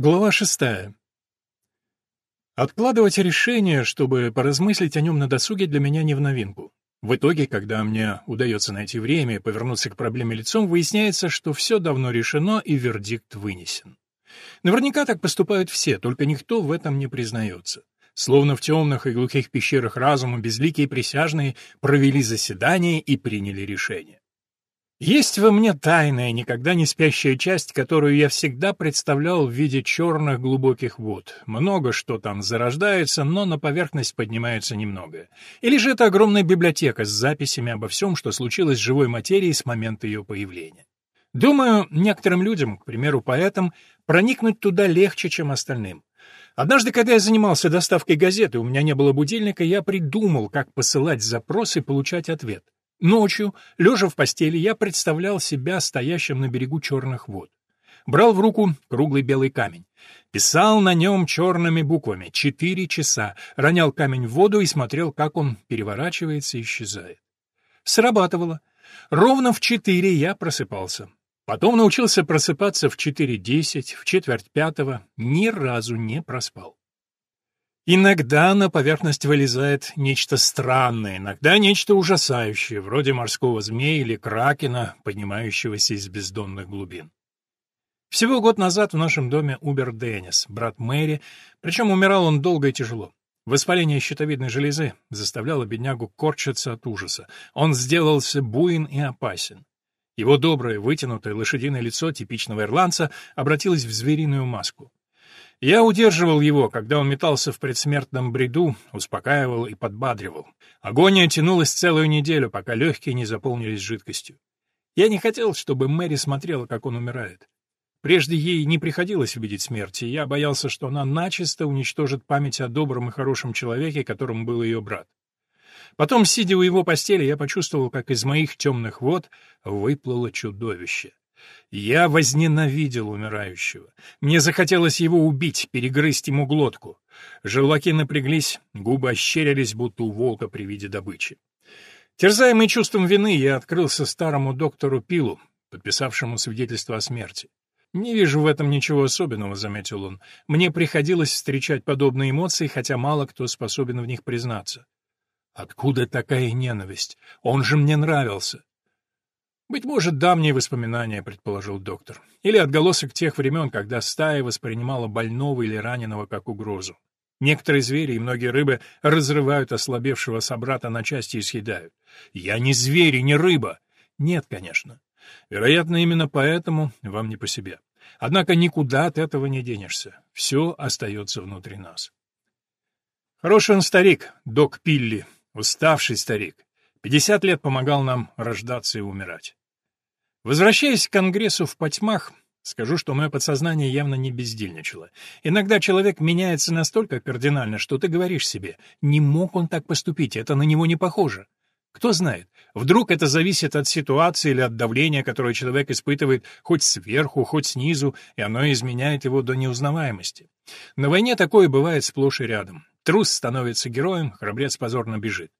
Глава шестая. Откладывать решение, чтобы поразмыслить о нем на досуге, для меня не в новинку. В итоге, когда мне удается найти время и повернуться к проблеме лицом, выясняется, что все давно решено и вердикт вынесен. Наверняка так поступают все, только никто в этом не признается. Словно в темных и глухих пещерах разума безликие присяжные провели заседание и приняли решение. Есть во мне тайная, никогда не спящая часть, которую я всегда представлял в виде черных глубоких вод. Много что там зарождается, но на поверхность поднимается немного. Или же это огромная библиотека с записями обо всем, что случилось с живой материей с момента ее появления. Думаю, некоторым людям, к примеру, поэтам, проникнуть туда легче, чем остальным. Однажды, когда я занимался доставкой газеты, у меня не было будильника, я придумал, как посылать запрос и получать ответ. Ночью, лежа в постели, я представлял себя стоящим на берегу черных вод. Брал в руку круглый белый камень. Писал на нем черными буквами «четыре часа», ронял камень в воду и смотрел, как он переворачивается и исчезает. Срабатывало. Ровно в четыре я просыпался. Потом научился просыпаться в четыре десять, в четверть пятого, ни разу не проспал. Иногда на поверхность вылезает нечто странное, иногда нечто ужасающее, вроде морского змея или кракена, поднимающегося из бездонных глубин. Всего год назад в нашем доме умер Деннис, брат Мэри, причем умирал он долго и тяжело. Воспаление щитовидной железы заставляло беднягу корчиться от ужаса. Он сделался буин и опасен. Его доброе, вытянутое лошадиное лицо типичного ирландца обратилось в звериную маску. Я удерживал его, когда он метался в предсмертном бреду, успокаивал и подбадривал. Агония тянулась целую неделю, пока легкие не заполнились жидкостью. Я не хотел, чтобы Мэри смотрела, как он умирает. Прежде ей не приходилось увидеть смерти, и я боялся, что она начисто уничтожит память о добром и хорошем человеке, которым был ее брат. Потом, сидя у его постели, я почувствовал, как из моих темных вод выплыло чудовище. Я возненавидел умирающего. Мне захотелось его убить, перегрызть ему глотку. Желваки напряглись, губы ощерились, будто у волка при виде добычи. Терзаемый чувством вины, я открылся старому доктору Пилу, подписавшему свидетельство о смерти. «Не вижу в этом ничего особенного», — заметил он. «Мне приходилось встречать подобные эмоции, хотя мало кто способен в них признаться». «Откуда такая ненависть? Он же мне нравился. «Быть может, давние воспоминания», — предположил доктор. «Или отголосок тех времен, когда стая воспринимала больного или раненого как угрозу. Некоторые звери и многие рыбы разрывают ослабевшего собрата на части и съедают. Я не зверь и не рыба. Нет, конечно. Вероятно, именно поэтому вам не по себе. Однако никуда от этого не денешься. Все остается внутри нас. Хороший он старик, док Пилли, уставший старик. Пятьдесят лет помогал нам рождаться и умирать. Возвращаясь к Конгрессу в потьмах, скажу, что мое подсознание явно не бездельничало. Иногда человек меняется настолько кардинально, что ты говоришь себе, не мог он так поступить, это на него не похоже. Кто знает, вдруг это зависит от ситуации или от давления, которое человек испытывает хоть сверху, хоть снизу, и оно изменяет его до неузнаваемости. На войне такое бывает сплошь и рядом. Трус становится героем, храбрец позорно бежит.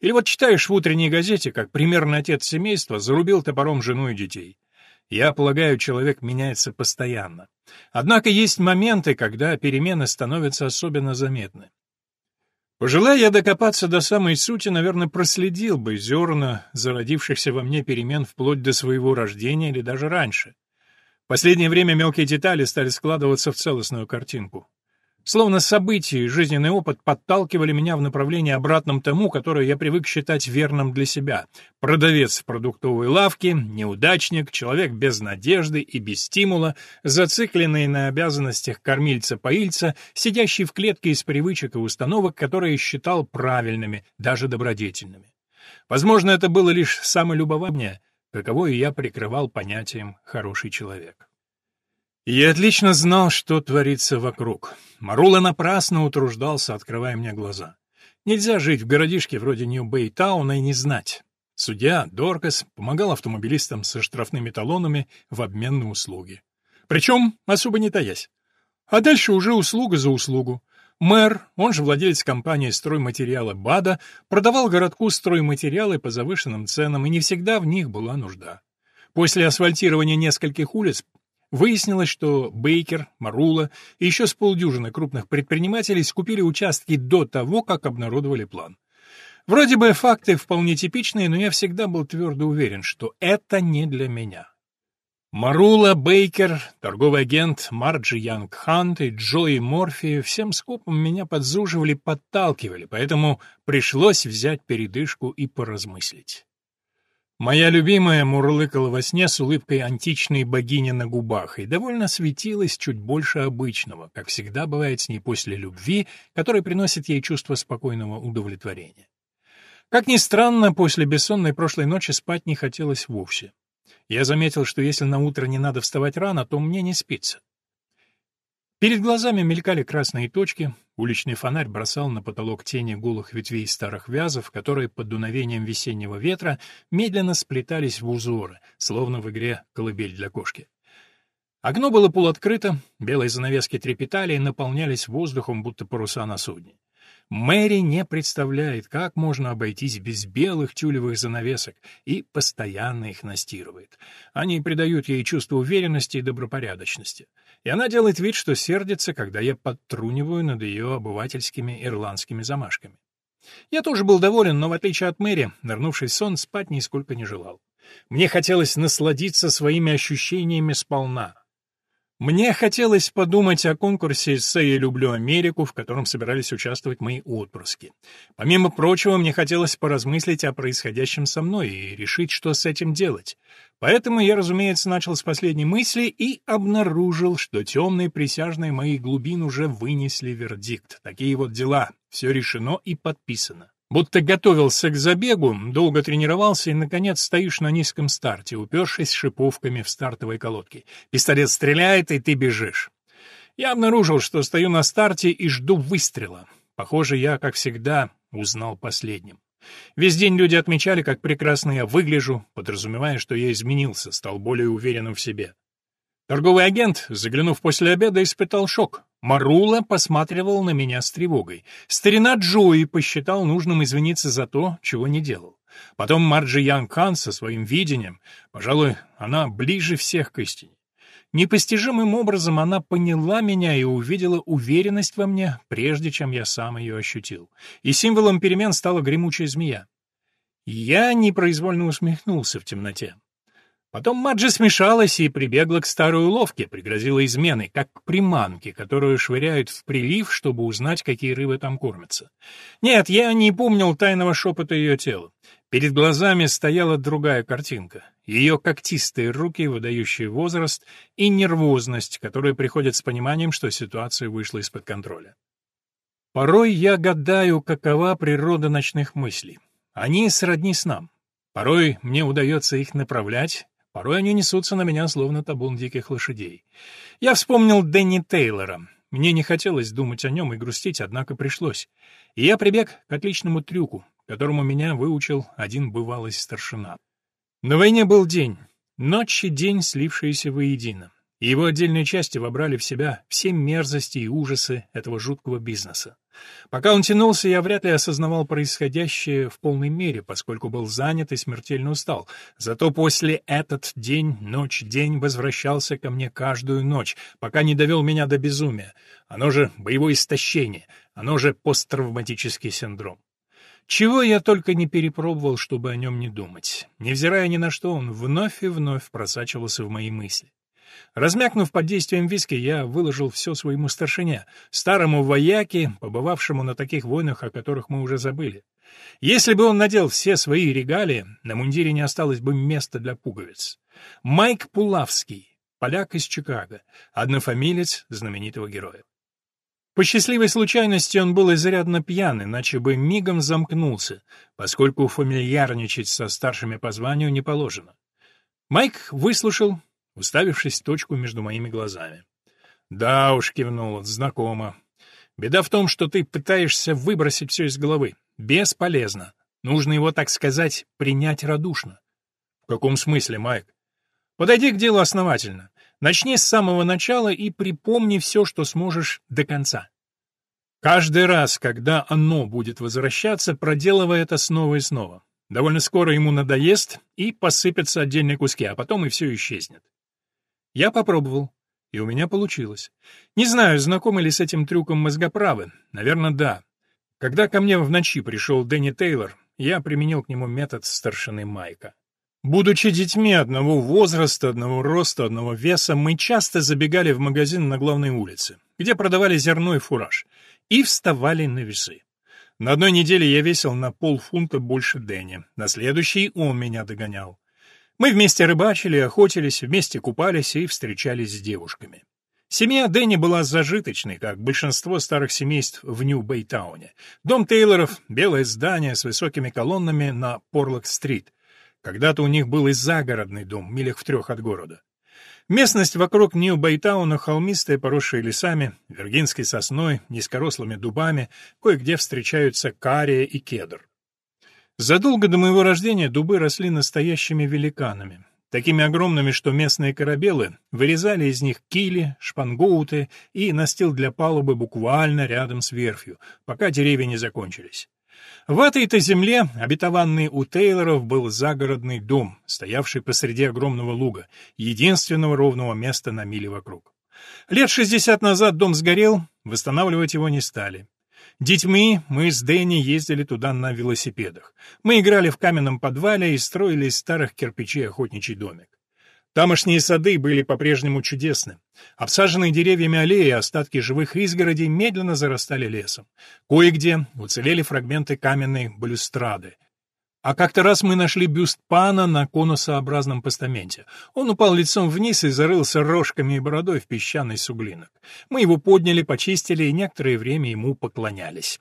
Или вот читаешь в утренней газете, как примерный отец семейства зарубил топором жену и детей. Я полагаю, человек меняется постоянно. Однако есть моменты, когда перемены становятся особенно заметны. Пожелая я докопаться до самой сути, наверное, проследил бы зерна зародившихся во мне перемен вплоть до своего рождения или даже раньше. В последнее время мелкие детали стали складываться в целостную картинку. Словно события и жизненный опыт подталкивали меня в направлении обратном тому, которое я привык считать верным для себя. Продавец в продуктовой лавке, неудачник, человек без надежды и без стимула, зацикленный на обязанностях кормильца-поильца, сидящий в клетке из привычек и установок, которые считал правильными, даже добродетельными. Возможно, это было лишь самолюбование, каковое я прикрывал понятием «хороший человек». Я отлично знал, что творится вокруг. Марула напрасно утруждался, открывая мне глаза. Нельзя жить в городишке вроде Нью-Бэй-Тауна и не знать. Судья Доркас помогал автомобилистам со штрафными талонами в обмен на услуги. Причем особо не таясь. А дальше уже услуга за услугу. Мэр, он же владелец компании стройматериалы БАДа, продавал городку стройматериалы по завышенным ценам, и не всегда в них была нужда. После асфальтирования нескольких улиц Выяснилось, что Бейкер, Марула и еще с полдюжины крупных предпринимателей скупили участки до того, как обнародовали план. Вроде бы факты вполне типичные, но я всегда был твердо уверен, что это не для меня. Марула Бейкер, торговый агент Марджи Янг Хант и Джои Морфи всем скопом меня подзуживали, подталкивали, поэтому пришлось взять передышку и поразмыслить. Моя любимая мурлыкала во сне с улыбкой античной богини на губах и довольно светилась чуть больше обычного, как всегда бывает с ней после любви, которая приносит ей чувство спокойного удовлетворения. Как ни странно, после бессонной прошлой ночи спать не хотелось вовсе. Я заметил, что если на утро не надо вставать рано, то мне не спится. Перед глазами мелькали красные точки, уличный фонарь бросал на потолок тени голых ветвей старых вязов, которые под дуновением весеннего ветра медленно сплетались в узоры, словно в игре «Колыбель для кошки». Окно было полуоткрыто, белые занавески трепетали и наполнялись воздухом, будто паруса на судне. Мэри не представляет, как можно обойтись без белых тюлевых занавесок и постоянно их настирывает. Они придают ей чувство уверенности и добропорядочности. И она делает вид, что сердится, когда я подтруниваю над ее обывательскими ирландскими замашками. Я тоже был доволен, но в отличие от Мэри, нырнувший в сон, спать нисколько не желал. Мне хотелось насладиться своими ощущениями сполна, мне хотелось подумать о конкурсе «Эссе я люблю Америку», в котором собирались участвовать мои отпрыски. Помимо прочего, мне хотелось поразмыслить о происходящем со мной и решить, что с этим делать. Поэтому я, разумеется, начал с последней мысли и обнаружил, что темные присяжные моих глубин уже вынесли вердикт. Такие вот дела. Все решено и подписано. Будто готовился к забегу, долго тренировался и, наконец, стоишь на низком старте, упершись шиповками в стартовой колодке. Пистолет стреляет, и ты бежишь. Я обнаружил, что стою на старте и жду выстрела. Похоже, я, как всегда, узнал последним. Весь день люди отмечали, как прекрасно я выгляжу, подразумевая, что я изменился, стал более уверенным в себе. Торговый агент, заглянув после обеда, испытал шок. Марула посматривал на меня с тревогой. Старина Джои посчитал нужным извиниться за то, чего не делал. Потом Марджи Янг Хан со своим видением. Пожалуй, она ближе всех к истине. Непостижимым образом она поняла меня и увидела уверенность во мне, прежде чем я сам ее ощутил. И символом перемен стала гремучая змея. Я непроизвольно усмехнулся в темноте. Потом Маджи смешалась и прибегла к старой уловке, пригрозила изменой, как к приманке, которую швыряют в прилив, чтобы узнать, какие рыбы там кормятся. Нет, я не помнил тайного шепота ее тела. Перед глазами стояла другая картинка. Ее когтистые руки, выдающие возраст, и нервозность, которая приходит с пониманием, что ситуация вышла из-под контроля. Порой я гадаю, какова природа ночных мыслей. Они сродни снам. Порой мне удается их направлять, Порой они несутся на меня, словно табун диких лошадей. Я вспомнил Дэнни Тейлора. Мне не хотелось думать о нем и грустить, однако пришлось. И я прибег к отличному трюку, которому меня выучил один бывалый старшина. На войне был день, ночь и день, слившиеся воедино. Его отдельные части вобрали в себя все мерзости и ужасы этого жуткого бизнеса. Пока он тянулся, я вряд ли осознавал происходящее в полной мере, поскольку был занят и смертельно устал. Зато после этот день, ночь, день возвращался ко мне каждую ночь, пока не довел меня до безумия. Оно же боевое истощение, оно же посттравматический синдром. Чего я только не перепробовал, чтобы о нем не думать. Невзирая ни на что, он вновь и вновь просачивался в мои мысли. Размякнув под действием виски, я выложил все своему старшине, старому вояке, побывавшему на таких войнах, о которых мы уже забыли. Если бы он надел все свои регалии, на мундире не осталось бы места для пуговиц. Майк Пулавский, поляк из Чикаго, однофамилец знаменитого героя. По счастливой случайности он был изрядно пьян, иначе бы мигом замкнулся, поскольку фамильярничать со старшими по званию не положено. Майк выслушал, уставившись в точку между моими глазами. «Да уж», — кивнул, — «знакомо. Беда в том, что ты пытаешься выбросить все из головы. Бесполезно. Нужно его, так сказать, принять радушно». «В каком смысле, Майк?» «Подойди к делу основательно. Начни с самого начала и припомни все, что сможешь до конца. Каждый раз, когда оно будет возвращаться, проделывай это снова и снова. Довольно скоро ему надоест, и посыпятся отдельные куски, а потом и все исчезнет. Я попробовал, и у меня получилось. Не знаю, знакомы ли с этим трюком мозгоправы. Наверное, да. Когда ко мне в ночи пришел Дэнни Тейлор, я применил к нему метод старшины Майка. Будучи детьми одного возраста, одного роста, одного веса, мы часто забегали в магазин на главной улице, где продавали зерно и фураж, и вставали на весы. На одной неделе я весил на полфунта больше Дэнни, на следующий он меня догонял. Мы вместе рыбачили, охотились, вместе купались и встречались с девушками. Семья Дэнни была зажиточной, как большинство старых семейств в Нью-Бэйтауне. Дом Тейлоров — белое здание с высокими колоннами на Порлок-стрит — когда-то у них был и загородный дом, милях в трех от города. Местность вокруг Нью-Байтауна холмистая, поросшая лесами, виргинской сосной, низкорослыми дубами, кое-где встречаются кария и кедр. Задолго до моего рождения дубы росли настоящими великанами, такими огромными, что местные корабелы вырезали из них кили, шпангоуты и настил для палубы буквально рядом с верфью, пока деревья не закончились. В этой-то земле, обетованный у Тейлоров, был загородный дом, стоявший посреди огромного луга, единственного ровного места на миле вокруг. Лет шестьдесят назад дом сгорел, восстанавливать его не стали. Детьми мы с Дэнни ездили туда на велосипедах. Мы играли в каменном подвале и строили из старых кирпичей охотничий домик. Тамошние сады были по-прежнему чудесны. Обсаженные деревьями аллеи и остатки живых изгородей медленно зарастали лесом. Кое-где уцелели фрагменты каменной балюстрады. А как-то раз мы нашли бюст пана на конусообразном постаменте. Он упал лицом вниз и зарылся рожками и бородой в песчаный суглинок. Мы его подняли, почистили и некоторое время ему поклонялись.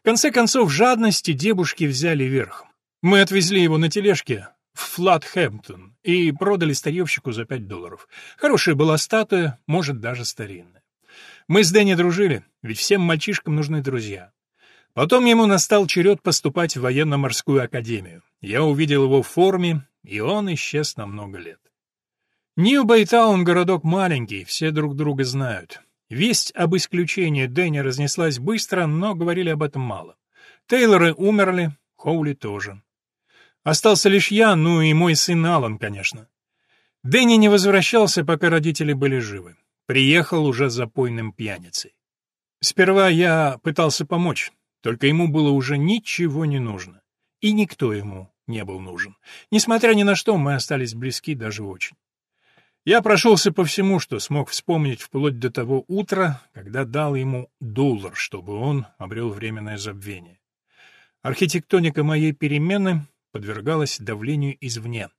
В конце концов, жадности девушки взяли верх. Мы отвезли его на тележке в Флатхэмптон и продали старьевщику за пять долларов. Хорошая была статуя, может, даже старинная. Мы с Дэнни дружили, ведь всем мальчишкам нужны друзья. Потом ему настал черед поступать в военно-морскую академию. Я увидел его в форме, и он исчез на много лет. Нью-Бэйтаун — городок маленький, все друг друга знают. Весть об исключении Дэнни разнеслась быстро, но говорили об этом мало. Тейлоры умерли, Хоули тоже. Остался лишь я, ну и мой сын Алан, конечно. Дэнни не возвращался, пока родители были живы. Приехал уже запойным пьяницей. Сперва я пытался помочь, только ему было уже ничего не нужно. И никто ему не был нужен. Несмотря ни на что, мы остались близки даже очень. Я прошелся по всему, что смог вспомнить вплоть до того утра, когда дал ему доллар, чтобы он обрел временное забвение. Архитектоника моей перемены подвергалась давлению извне.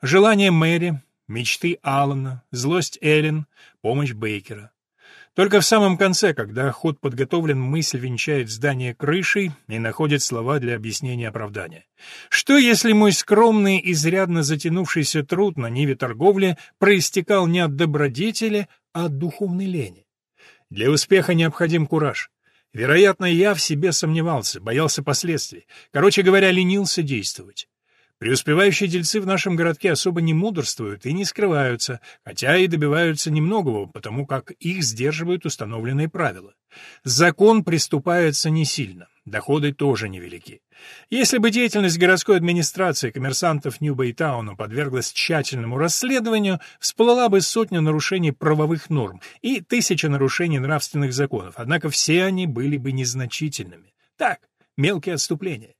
Желание Мэри, мечты Алана, злость Эллен, помощь Бейкера. Только в самом конце, когда ход подготовлен, мысль венчает здание крышей и находит слова для объяснения оправдания. Что, если мой скромный, изрядно затянувшийся труд на ниве торговли проистекал не от добродетели, а от духовной лени? Для успеха необходим кураж. Вероятно, я в себе сомневался, боялся последствий. Короче говоря, ленился действовать. Преуспевающие дельцы в нашем городке особо не мудрствуют и не скрываются, хотя и добиваются немногого, потому как их сдерживают установленные правила. Закон приступается не сильно, доходы тоже невелики. Если бы деятельность городской администрации коммерсантов Нью-Бэйтауна подверглась тщательному расследованию, всплыла бы сотня нарушений правовых норм и тысяча нарушений нравственных законов, однако все они были бы незначительными. Так, мелкие отступления.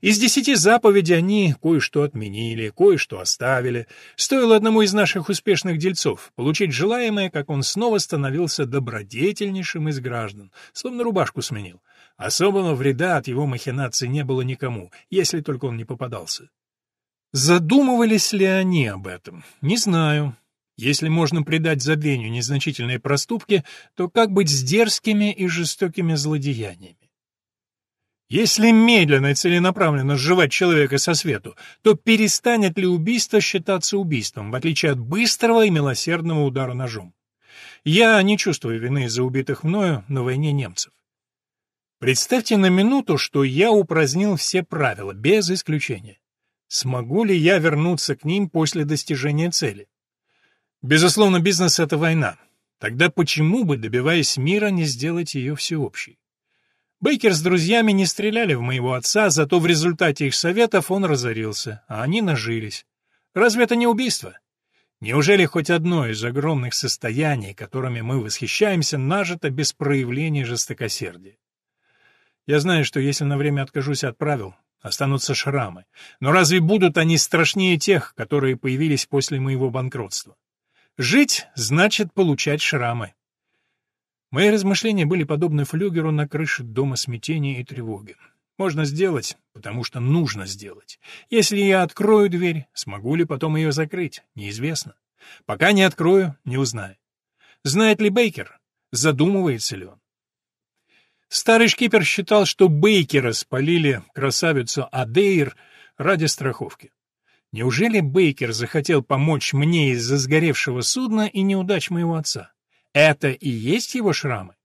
Из десяти заповедей они кое-что отменили, кое-что оставили. Стоило одному из наших успешных дельцов получить желаемое, как он снова становился добродетельнейшим из граждан, словно рубашку сменил. Особого вреда от его махинаций не было никому, если только он не попадался. Задумывались ли они об этом? Не знаю. Если можно придать забвению незначительные проступки, то как быть с дерзкими и жестокими злодеяниями? Если медленно и целенаправленно сживать человека со свету, то перестанет ли убийство считаться убийством, в отличие от быстрого и милосердного удара ножом? Я не чувствую вины за убитых мною на войне немцев. Представьте на минуту, что я упразднил все правила, без исключения. Смогу ли я вернуться к ним после достижения цели? Безусловно, бизнес — это война. Тогда почему бы, добиваясь мира, не сделать ее всеобщей? Бейкер с друзьями не стреляли в моего отца, зато в результате их советов он разорился, а они нажились. Разве это не убийство? Неужели хоть одно из огромных состояний, которыми мы восхищаемся, нажито без проявления жестокосердия? Я знаю, что если на время откажусь от правил, останутся шрамы. Но разве будут они страшнее тех, которые появились после моего банкротства? Жить значит получать шрамы. Мои размышления были подобны флюгеру на крыше дома смятения и тревоги. Можно сделать, потому что нужно сделать. Если я открою дверь, смогу ли потом ее закрыть, неизвестно. Пока не открою, не узнаю. Знает ли Бейкер? Задумывается ли он? Старый шкипер считал, что Бейкера спалили красавицу Адейр ради страховки. Неужели Бейкер захотел помочь мне из-за сгоревшего судна и неудач моего отца? Это и есть его шрамы?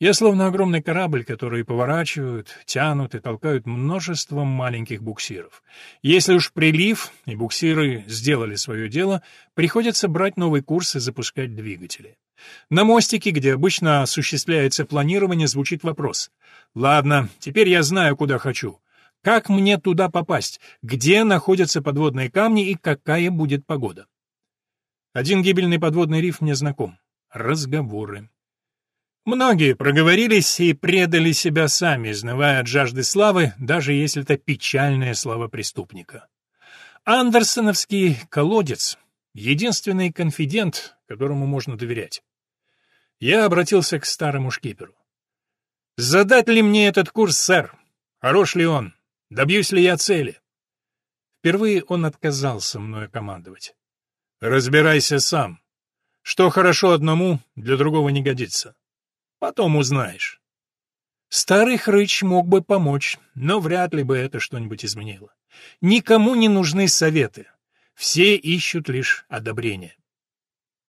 Я словно огромный корабль, который поворачивают, тянут и толкают множеством маленьких буксиров. Если уж прилив и буксиры сделали свое дело, приходится брать новый курс и запускать двигатели. На мостике, где обычно осуществляется планирование, звучит вопрос. «Ладно, теперь я знаю, куда хочу. Как мне туда попасть? Где находятся подводные камни и какая будет погода?» Один гибельный подводный риф мне знаком. Разговоры. Многие проговорились и предали себя сами, изнывая от жажды славы, даже если это печальная слава преступника. Андерсоновский колодец — единственный конфидент, которому можно доверять. Я обратился к старому шкиперу. «Задать ли мне этот курс, сэр? Хорош ли он? Добьюсь ли я цели?» Впервые он отказался мною командовать. «Разбирайся сам. Что хорошо одному, для другого не годится. Потом узнаешь. Старый хрыч мог бы помочь, но вряд ли бы это что-нибудь изменило. Никому не нужны советы. Все ищут лишь одобрения.